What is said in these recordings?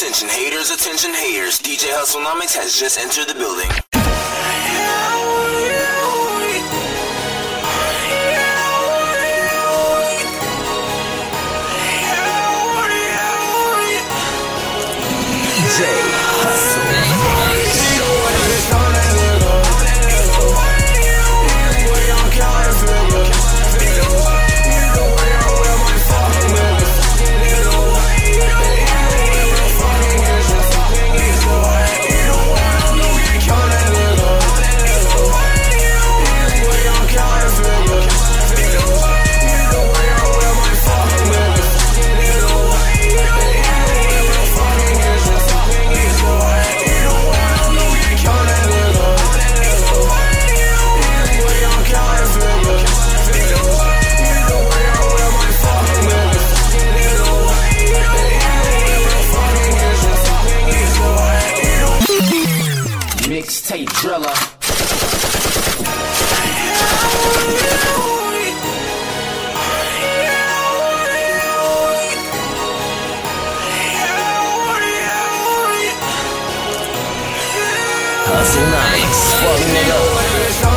Attention haters, attention haters. DJ Hustlenomics has just entered the building. Mixtape driller. Hustlenomics. Fuck nigga.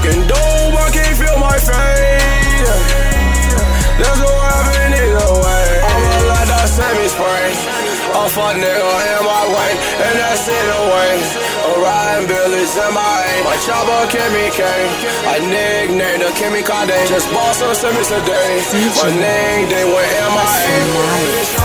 Smoking dope, I can't feel my face. That's what happened either way. I'ma let that semi spray. A fuck nigga in my way, and that's in the way. I'm riding billies in my A. My chopper Kimmy K. I nicknamed her Kimmy Kade. Just bought some semis today. My name, they went in my Remember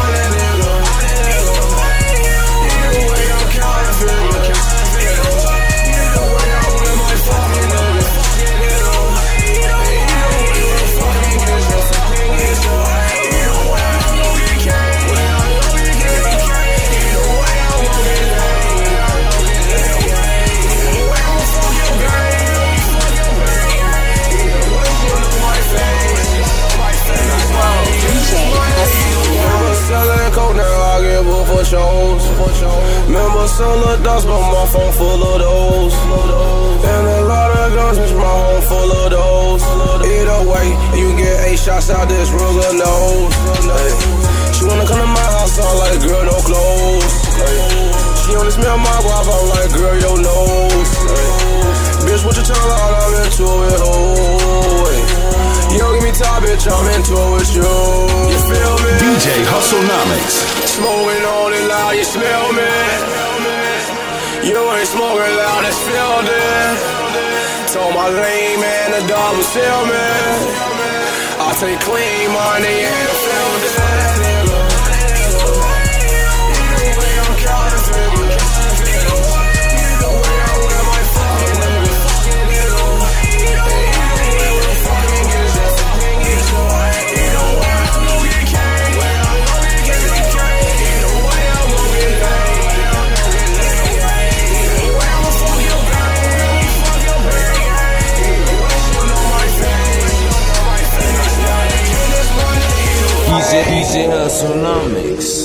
Remember selling dust, but my phone full of those. And a lot of guns, bitch, my home full of those. Either way, you get eight shots out this Ruger nose. Ay. She wanna come to my house, I'm like, girl, no clothes. Ay. She only smell my guap, I'm like, girl, your nose. Ay. Bitch, what you tell out, I'm into it, oh. You don't give me top, bitch, I'm into it with you. You feel me? DJ Hustlenomics. Smoking on it loud, you smell me. You ain't smoking loud, it's filled in. Told my lame man the dog was sell me. I take clean money and Hustlenomics.